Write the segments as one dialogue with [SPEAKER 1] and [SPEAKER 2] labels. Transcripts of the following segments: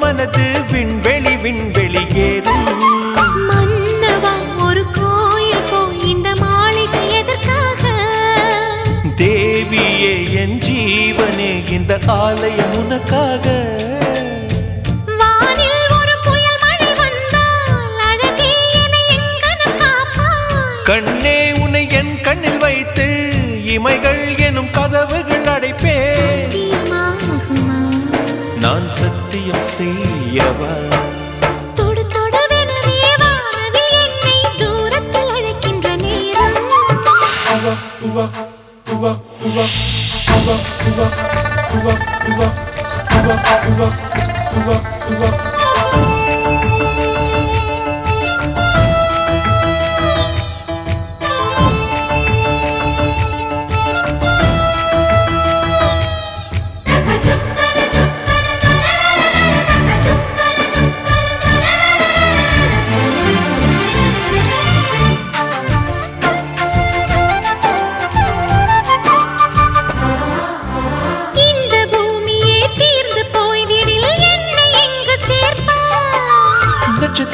[SPEAKER 1] மனது விண்வெளி விண்வெளி ஏறும்.
[SPEAKER 2] மன்னவா ஒரு கோயில் போய் இந்த மாளிகை எதற்காக?
[SPEAKER 1] தேவியே என் ஜீவனே இந்த ஆலயம் உனக்காக. கண்ணே உன்னை என் கண்ணில் வைத்து இமைகள் எனும் கதவுகள் அடைப்பேன். நான் சத்தியம் செய்யவா
[SPEAKER 2] தொடு தொடுவெனவே வானவில் என்னை தூரத்தில் அழைக்கின்ற நேரம் இந்த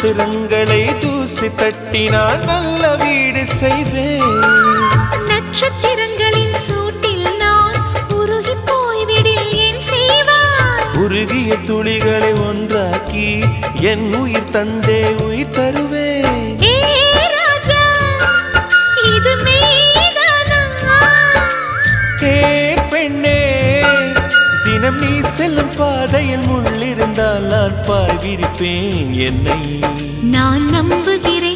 [SPEAKER 1] நட்சத்திரங்களை தூசி தட்டினால் நல்ல வீடு செய்வேன்.
[SPEAKER 2] நட்சத்திரங்களின் சூட்டில் நான் உருகி போய்விடில் ஏன் செய்வாய்?
[SPEAKER 1] உருகிய துளிகளை ஒன்றாக்கி என் உயிர் தந்தே உயிர் தருவேன். தினம் நீ செல்லும் பாதையில் முள்ளிருந்தால் நான் பாய் விரிப்பேன் என்னை.
[SPEAKER 2] நான் நம்புகிறேன்.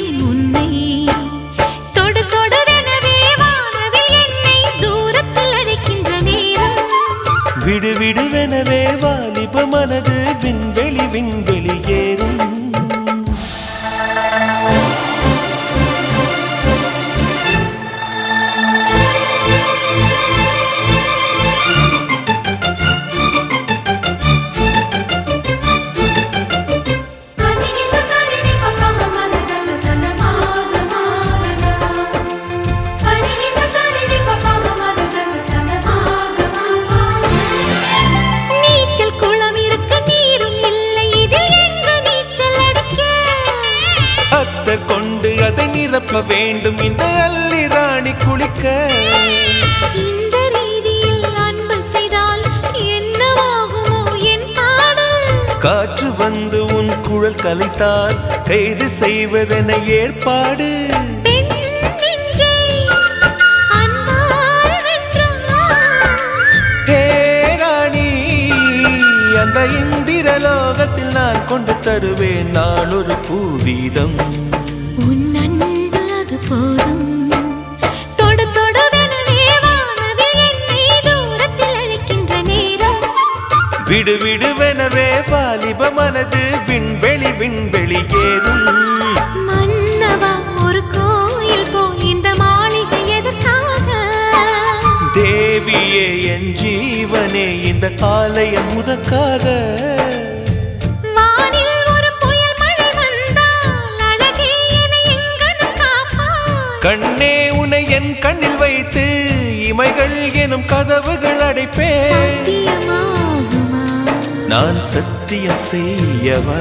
[SPEAKER 1] கொண்டு அதை நிரப்ப வேண்டும். இந்த அல்லி ராணி குளிக்க. காற்று வந்து உன் குழல் கலைத்தால் கைது செய்வதென ஏற்பாடு. இந்திர லோகத்தில் நான் கொண்டு தருவேன். நான் ஒரு பூவீதம் விடு விடுவெனவே வாலிப மனது விண்வெளி விண்வெளி ஏறும்.
[SPEAKER 2] மன்னவா ஒரு கோயில் போய் இந்த மாளிகை எதற்காக?
[SPEAKER 1] தேவியே என் ஜீவனே இந்த ஆலயம் உனக்காக. கண்ணே உனை என் கண்ணில் வைத்து இமைகள் எனும் கதவுகள் அடைப்பேன். நான் சத்தியம் செய்யவா?